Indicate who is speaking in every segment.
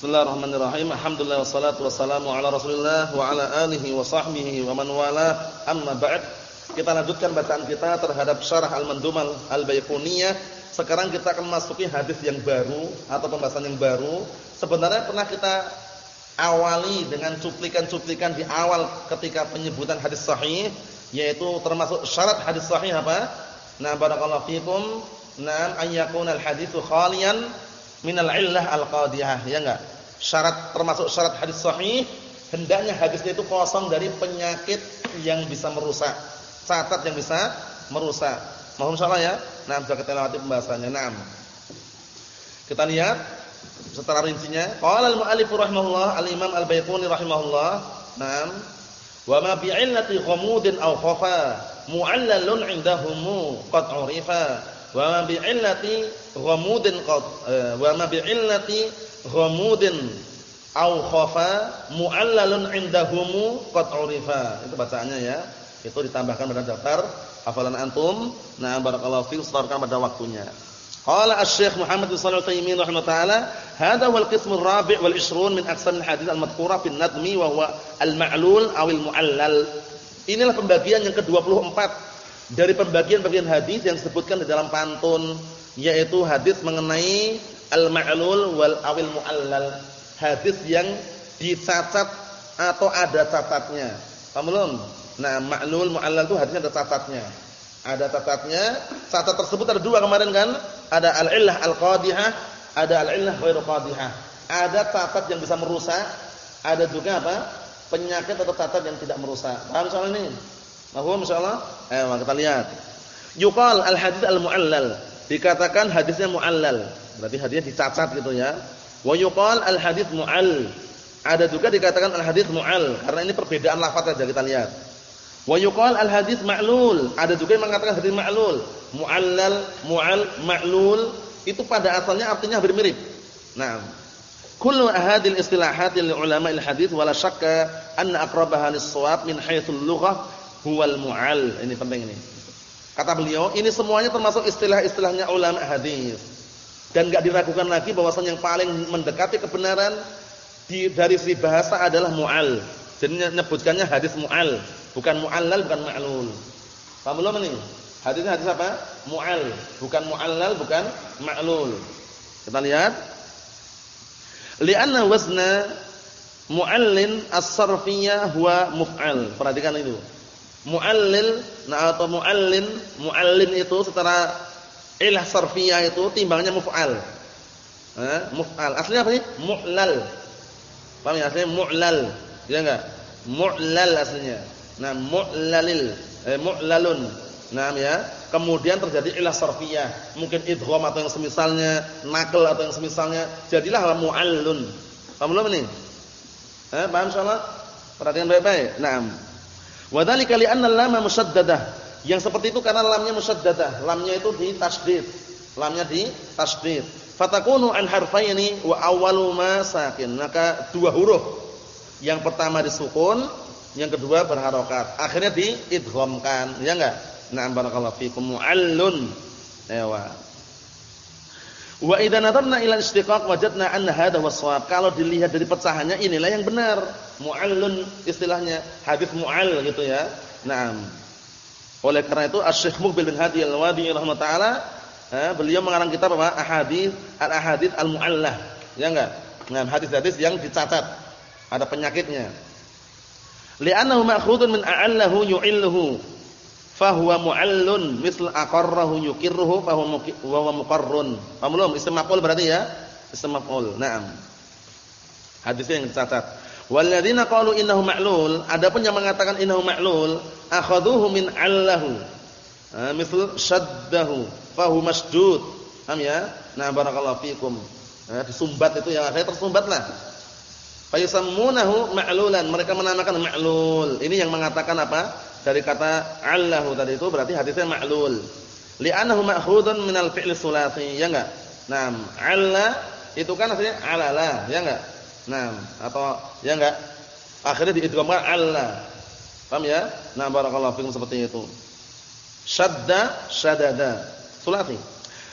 Speaker 1: Bismillahirrahmanirrahim. Alhamdulillah wassalatu wassalamu ala Rasulillah wa ala alihi wa sahbihi wa man wala. Amma ba'd. Kita lanjutkan bacaan kita terhadap syarah Al-Mandumal Al-Baiquniyah. Sekarang kita akan masuki hadis yang baru atau pembahasan yang baru. Sebenarnya pernah kita awali dengan cuplikan-cuplikan di awal ketika penyebutan hadis sahih yaitu termasuk syarat hadis sahih apa? Nah, barakallahu fikum. Naam ayyakuna al-haditsu khalian minal illah al-qadiyah, ya enggak? Syarat termasuk syarat hadis sahih, hendaknya hadisnya itu kosong dari penyakit yang bisa merusak. Catat yang bisa merusak. Mohon salah ya. Nah, sudah kita lewati pembahasannya. Naam. Kita lihat setelah rincinya. Qala al-mu'allif rahimahullah al-Imam al-Baiquni rahimahullah. Naam. Wa ma bi'illati ghamudin aw khafa mu'allalun 'indahum qad 'urifa wa ma bi'illati ghamudin qad eh, wa ma bi'illati ghamudin au khafa mu'allalun indahum qad urifa itu bacaannya ya itu ditambahkan pada daftar hafalan antum nah barakallahu fiik setorkan pada waktunya qala asy-syekh Muhammad bin Shalih Al-Utsaimin rahimahullah taala hadha wal qism ar-rabi' wal 20 min aqsam al-hadits al-madhkura fi an-nadmi wa huwa al-ma'lul aw al-mu'allal inilah pembagian yang ke-24 dari pembagian-pembagian hadis yang disebutkan di dalam pantun yaitu hadis mengenai al-ma'lul wal awil mu'allal. Hadis yang dicatat atau ada catatnya. Paham belum? Nah ma'lul mu'allal itu hadisnya ada catatnya. Ada catatnya catat tersebut ada dua kemarin kan? Ada al-illah al-qadihah ada al-illah ghairu qadihah. Ada catat yang bisa merusak ada juga apa? Penyakit atau catat yang tidak merusak. Paham soal ini Mahum insyaallah? Ayo kita lihat. Yuqal al-hadits al-mu'allal. Dikatakan hadisnya mu'allal. Berarti hadisnya dicacat gitu ya. Wa al-hadits mu'all. Ada juga dikatakan al-hadits mu'all karena ini perbedaan lafaz saja kita lihat. Wa al-hadits ma'lul. Ada juga yang mengatakan hadis ma'lul. Mu'allal, mu'all, ma'lul itu pada asalnya artinya hampir mirip. Nah, kullu ahadil istilahat ulama al-hadits wala syakka anna aqrabaha lis-shawab min haitsul lughah huwal mu'al. Ini penting ini. Kata beliau, ini semuanya termasuk istilah-istilahnya ulama hadis. Dan enggak diragukan lagi bahwasanya yang paling mendekati kebenaran di dari segi bahasa adalah mu'al. Jadi menyebutkannya hadis mu'al, bukan mu'allal, bukan ma'lul. Paham belum ini? Hadisnya hadis apa? Mu'al, bukan mu'allal, bukan ma'lul. Kita lihat. Li'anna wazna mu'allin as-sarfiyah huwa muf'al. Perhatikan itu muallil nah atau muallin muallin itu secara ilah sarfiyah itu timbangnya muf'al. Eh, muf'al. Aslinya apa sih? Mu'lal. Paham ya? Aslinya mu'lal. Ya enggak? Mu'lal aslinya. Nah mu'lalil. Eh, mu'lalun. Nah ya? Kemudian terjadi ilah sarfiyah. Mungkin idgham atau yang semisalnya nakal atau yang semisalnya jadilah mu'allun. Paham belum ini? Eh paham insyaallah? Perhatikan baik-baik. Nah Wadhalika li'anna lama musaddadah. Yang seperti itu karena lamnya musaddadah. Lamnya itu di tasdid. Lamnya di tasdid. Fatakunu an harfaini wa awwalu ma sakin. Maka dua huruf. Yang pertama disukun, yang kedua berharokat. Akhirnya diidghamkan, ya enggak? Na'am barakallahu fikum mu'allun. Ewa. Wa idza nadarna ila istiqaq wajadna anna hadha waswab. Kalau dilihat dari pecahannya inilah yang benar. Mu'allun istilahnya, hadis mu'all gitu ya. Naam. Oleh karena itu Asy-Syaikh Muqbil bin Hadi Al-Wadi rahimahullah taala eh, beliau mengarang kitab apa? Ahadits al-ahadits al-mu'allah. Ya enggak? Nah, hadis-hadis yang dicatat. Ada penyakitnya. Li'annahu ma'khudun min a'allahu yu'illuhu fahuwa mu'allun misl aqarrahu yukirruhu fahuwa wa muqarrun. Paham belum? Isim maf'ul berarti ya? Isim maf'ul. Naam. Hadisnya yang dicatat. Walladzina qalu innahu ma'lul, adapun yang mengatakan innahu ma'lul, akhadhuhu min 'allahu. Ah, misl shaddahu fahu masdud. Paham ya? Nah, barakallahu fikum. Nah, disumbat itu yang akhirnya tersumbatlah. Fayusammunahu ma'lulan. Mereka menamakan ma'lul. Ini yang mengatakan apa? Dari kata allahu tadi itu berarti hadisnya ma'lul. Li'annahu ma'khudun minal fi'li sulasi, ya enggak? Naam, alla itu kan artinya alala, ya enggak? Naam, atau ya enggak? Akhirnya diidghamkan alla. Paham ya? Nah, barakallahu fikum seperti itu. Syadda syadada. Sulasi.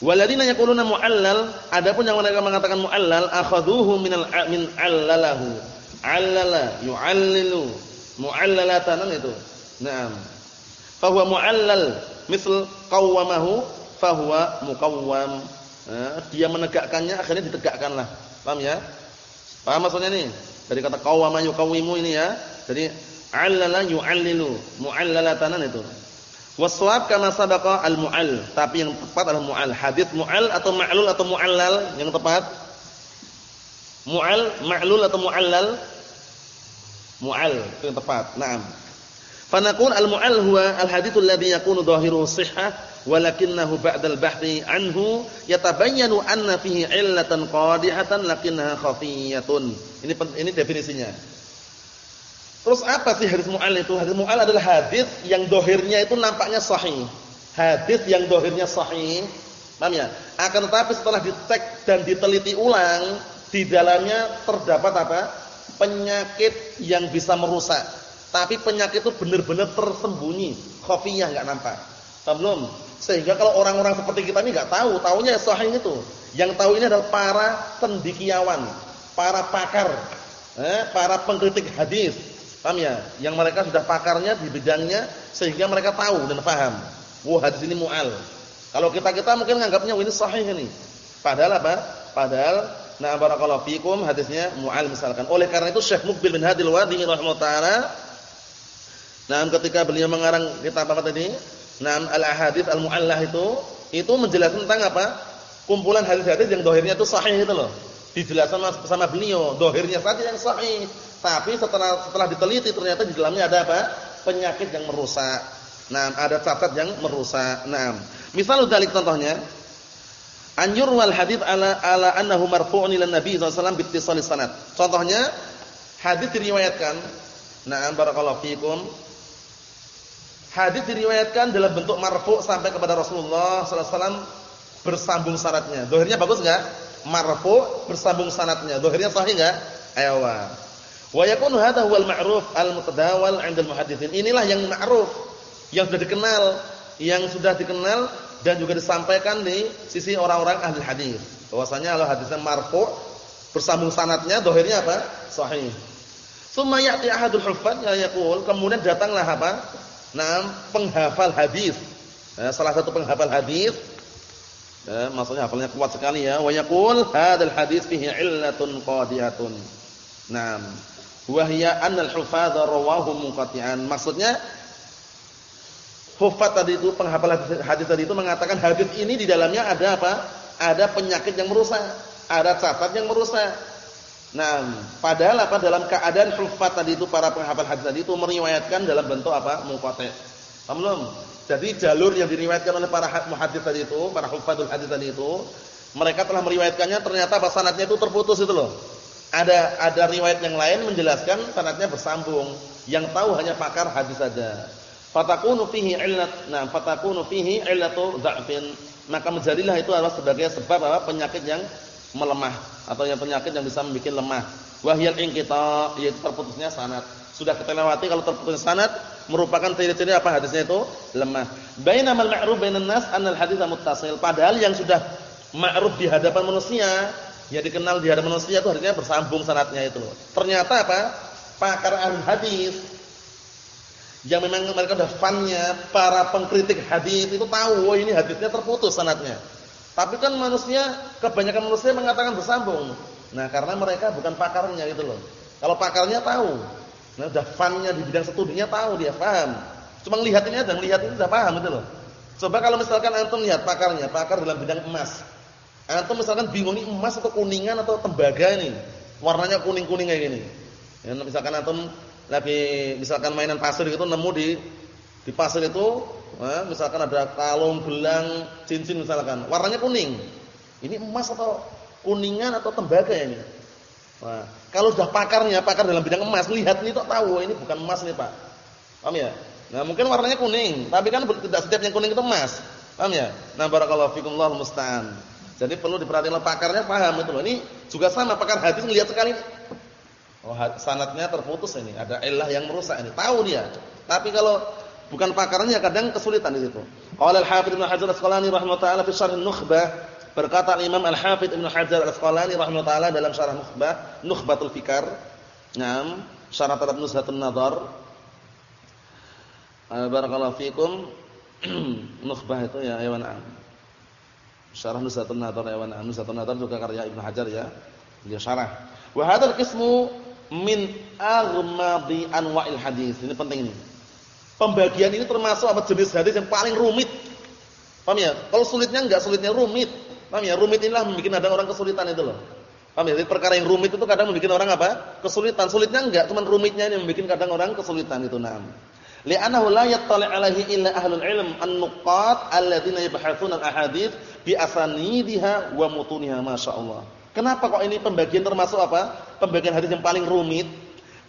Speaker 1: Waladina yaquluna mu'allal, adapun yang mereka mengatakan mu'allal akhadhuhu minal min allalahu. Allala yu'allilu mu'allalatan itu. Naam. Fahuwa mu'allal misal qawwamahu fahuwa muqawwam. Nah, dia menegakkannya akhirnya ditegakkanlah. Paham ya? Paham maksudnya nih? Dari kata qawwama yuqawwimu ini ya. Jadi allala yu'allilu mu'allalatan itu. Waswab kama sabaqa al-mu'al, tapi yang tepat adalah mu'al. Hadits mu'al atau ma'lul atau mu'allal yang tepat? Mu'al, ma'lul atau mu'allal? Mu'al itu yang tepat. Naam. Fanaqul al-mu'al huwa al-haditsul ladzi yakunu dhahiruhu shihhah walakinnahu ba'da al-bahthi anhu yatabayyanu anna fihi illatan qadihatan lakinnaha khafiyatun. Ini ini definisinya. Terus apa sih hadis mu'al itu? Hadis mu'al adalah hadis yang dohirnya itu nampaknya sahih. Hadis yang dohirnya sahih. Paham ya? Akan tetapi setelah dicek dan diteliti ulang, di dalamnya terdapat apa? Penyakit yang bisa merusak. Tapi penyakit itu benar-benar tersembunyi. Khafiyah enggak nampak. Belum? Sehingga kalau orang-orang seperti kita ini enggak tahu, taunya sahih itu. Yang tahu ini adalah para cendikiawan, para pakar, eh, para pengkritik hadis Paham ya? Yang mereka sudah pakarnya di bidangnya sehingga mereka tahu dan paham. Wah, hadis ini mu'al. Kalau kita-kita mungkin menganggapnya ini sahih ini. Padahal apa? Padahal na barakallahu fikum hadisnya mu'al misalkan. Oleh karena itu Syekh Mukbil bin Hadil Wadi rahimahullah Nah, ketika beliau mengarang kitab apa tadi? Nah, al-ahadits al-mu'allah itu itu menjelaskan tentang apa? Kumpulan hadis-hadis yang dohirnya itu sahih itu loh. Dijelaskan sama beliau, dohirnya saja yang sahih tapi setelah setelah diteliti ternyata di dalamnya ada apa? Penyakit yang merusak. Nah, ada cacat yang merusak. Nah, misal dari contohnya anjur wal hadits ala ala annahu marfu'un ila nabi sallallahu alaihi wasallam bittisalis sanad. Contohnya hadis diriwayatkan. Nah, barakallahu fikum. Hadis diriwayatkan dalam bentuk marfu' sampai kepada Rasulullah sallallahu alaihi wasallam bersambung sanadnya. Dohirnya bagus enggak? Marfu' bersambung sanadnya. Dohirnya sahih enggak? Ayo. Wa yakunu hadha huwal ma'ruf al-mutadawal 'inda al-muhadditsin. Inilah yang ma'ruf, yang sudah dikenal, yang sudah dikenal dan juga disampaikan di sisi orang-orang ahli hadis. Bahwasanya kalau hadisnya marfu' bersambung sanatnya dohirnya apa? Sahih. Tsumma ya'ti ahadul huffaz ya yaqul, kemudian datanglah apa? Nah, penghafal hadis. Ya, salah satu penghafal hadis ya, maksudnya hafalnya kuat sekali ya. Wa yaqul hadzal hadis fihi illatun qadihatun. Naam wahya annal hufadha rawahu munqati'an. Maksudnya hufat tadi itu penghafal hadis tadi itu mengatakan hadis ini di dalamnya ada apa? Ada penyakit yang merusak, ada cacat yang merusak. Nah, padahal apa dalam keadaan hufat tadi itu para penghafal hadis tadi itu meriwayatkan dalam bentuk apa? Munqati'. Paham belum? Jadi jalur yang diriwayatkan oleh para muhaddits tadi itu, para hufatul hadis tadi itu, mereka telah meriwayatkannya ternyata apa sanadnya itu terputus itu loh. Ada ada riwayat yang lain menjelaskan sanadnya bersambung. Yang tahu hanya pakar hadis saja. Fatakunu fihi illat. Nah, fatakunu fihi illatu dha'fin. Maka menjadilah itu adalah sebagai sebab apa? penyakit yang melemah atau yang penyakit yang bisa membuat lemah. Wahyal inqita yaitu terputusnya sanad. Sudah kita lewati kalau terputusnya sanad merupakan ciri-ciri apa hadisnya itu lemah. Bainamal ma'ruf bainan nas annal hadits muttasil. Padahal yang sudah ma'ruf di hadapan manusia yang dikenal di hadapan manusia itu artinya bersambung sanatnya itu Ternyata apa? Pakar ahli hadis yang memang mereka sudah fannya, para pengkritik hadis itu tahu oh ini hadisnya terputus sanatnya. Tapi kan manusia kebanyakan manusia mengatakan bersambung. Nah, karena mereka bukan pakarnya gitu loh. Kalau pakarnya tahu. Nah, sudah fannya di bidang studinya tahu dia paham. Cuma lihat ini aja, lihat ini sudah paham gitu loh. Coba kalau misalkan antum lihat pakarnya, pakar dalam bidang emas. Atau misalkan bingung ini emas atau kuningan atau tembaga ini. Warnanya kuning-kuning kayak gini. Ya, misalkan antum lagi misalkan mainan pasir itu nemu di di pasir itu, eh, misalkan ada kalung, gelang, cincin misalkan, warnanya kuning. Ini emas atau kuningan atau tembaga ya ini? Nah, kalau sudah pakarnya, pakar dalam bidang emas, lihat ini tuh tahu ini bukan emas nih, Pak. Paham ya? Nah, mungkin warnanya kuning, tapi kan tidak setiap yang kuning itu emas. Paham ya? Nah, barakallahu fikum Allahu musta'an. Jadi perlu diperhatikan pakarnya paham itu loh. Ini juga sama pakar hadis melihat sekali Oh, sanatnya terputus ini, ada ilah yang merusak ini. Tahu dia. Tapi kalau bukan pakarnya kadang kesulitan di situ. Qala al-Hafidz Ibnu Hajar Al-Asqalani rahimahullah taala fi Syarh An-Nukhbah berkata Imam Al-Hafidz Ibnu Hajar Al-Asqalani rahimahullah taala dalam Syarah Nukhbah, Nukhbatul Fikar. Naam, syarah terhadap Nuzhatun Nadhar. Barakallahu fikum. Nukhbah itu ya hewan am. Syarah Nuzhatun Nadhar hewan am. Nuzhatun Nadhar juga karya Ibnu Hajar ya. Dia syarah. Wa hadzal qismu min aghmadi anwa'il hadis. Ini penting ini. Pembagian ini termasuk apa jenis hadis yang paling rumit. Paham ya? Kalau sulitnya enggak, sulitnya rumit. Paham ya? Rumit inilah membuat ada orang kesulitan itu loh. Paham ya? Jadi perkara yang rumit itu kadang membuat orang apa? Kesulitan. Sulitnya enggak, cuma rumitnya ini membuat kadang orang kesulitan itu. Naam. Li'annahu la yattali' alaihi illa ahlul ilm an-nuqat alladziina yabhatsuna al-ahadits bi asanidiha wa mutuniha masyaallah. Kenapa kok ini pembagian termasuk apa? Pembagian hadis yang paling rumit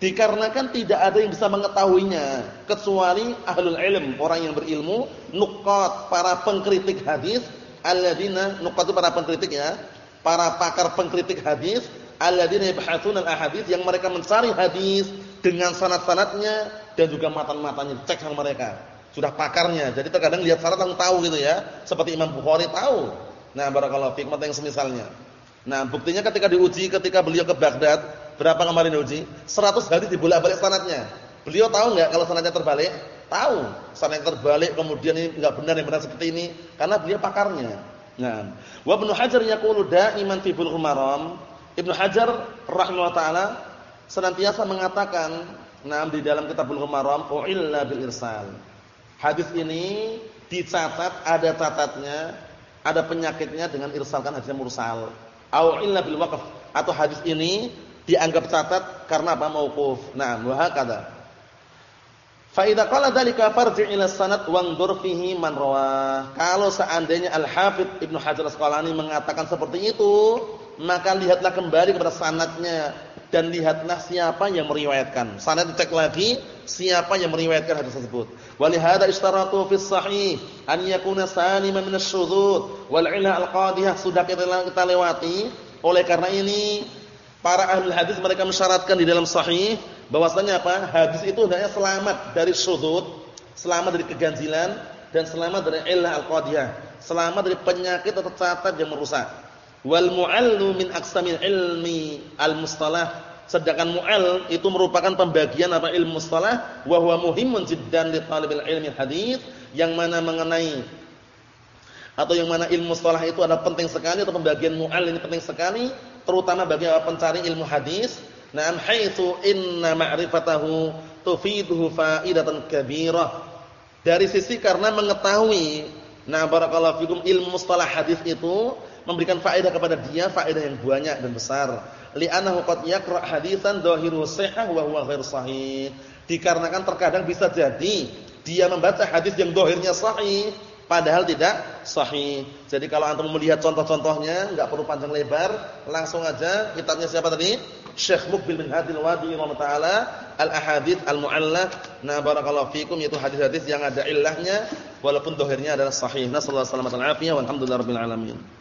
Speaker 1: Dikarenakan tidak ada yang bisa mengetahuinya kecuali ahlul ilm, orang yang berilmu, nukat para pengkritik hadis, alladzina nukat itu para pengkritik ya, para pakar pengkritik hadis, alladzina yabhatsuna al-ahadits yang mereka mencari hadis dengan sanad-sanadnya dan juga matan-matannya, cek sama mereka. Sudah pakarnya. Jadi terkadang lihat sanad langsung tahu gitu ya, seperti Imam Bukhari tahu. Nah, barakallahu fiik yang semisalnya. Nah, buktinya ketika diuji ketika beliau ke Baghdad, berapa kemarin diuji? 100 hadis dibolak-balik sanadnya. Beliau tahu enggak kalau sanadnya terbalik? Tahu. Sanadnya terbalik kemudian ini enggak benar yang benar seperti ini karena beliau pakarnya. Nah, wa Ibnu Hajar yaqulu da'iman fi Bulughul Maram. Ibnu Hajar rahimahullah taala senantiasa mengatakan, nah di dalam kitab Bulughul Maram, illa bil irsal. Hadis ini dicatat ada catatnya, ada penyakitnya dengan irsalkan hadisnya mursal au illa bil waqf atau hadis ini dianggap catat karena apa mauquf. Nah, wa hakadha. Fa idza qala dzalika farji' ila sanad wanzur fihi man rawah. Kalau seandainya Al-Hafidz Ibnu Hajar Asqalani mengatakan seperti itu, maka lihatlah kembali kepada sanadnya dan lihatlah siapa yang meriwayatkan. Sanad dicek lagi siapa yang meriwayatkan hadis tersebut. Walihada istaratu fi sahih an yakuna saliman min asy-syudzud wal 'ila al-qadhiyah sudah kita lewati. Oleh karena ini para ahli hadis mereka mensyaratkan di dalam sahih bahwasanya apa? Hadis itu hendaknya selamat dari syudzud, selamat dari keganjilan dan selamat dari illah al-qadhiyah, selamat dari penyakit atau catat yang merusak. Wal mu'allu min aqsamil ilmi al-mustalah. Sedangkan mu'al itu merupakan pembagian apa ilmu mustalah wa huwa muhimun jiddan li talibil ilmi hadis yang mana mengenai atau yang mana ilmu mustalah itu adalah penting sekali atau pembagian mu'al ini penting sekali terutama bagi pencari ilmu hadis. Na'am haitsu inna ma'rifatahu tufiduhu fa'idatan kabirah. Dari sisi karena mengetahui nah barakallahu fikum ilmu mustalah hadis itu memberikan faedah kepada dia faedah yang banyak dan besar. Li'annahu qad yaqra' hadisan dhahiru sihah wa huwa ghair sahih. Dikarenakan terkadang bisa jadi dia membaca hadis yang dhahirnya sahih padahal tidak sahih. Jadi kalau antum melihat contoh-contohnya enggak perlu panjang lebar, langsung aja kitabnya siapa tadi? Syekh Mukbil bin Hadil Wadi rahimahullah taala Al-Ahadits Al-Mu'allah. Nah, barakallahu fikum yaitu hadis-hadis yang ada illahnya walaupun dhahirnya adalah sahih. Nasallahu alaihi wasallam wa alhamdulillahirabbil alamin.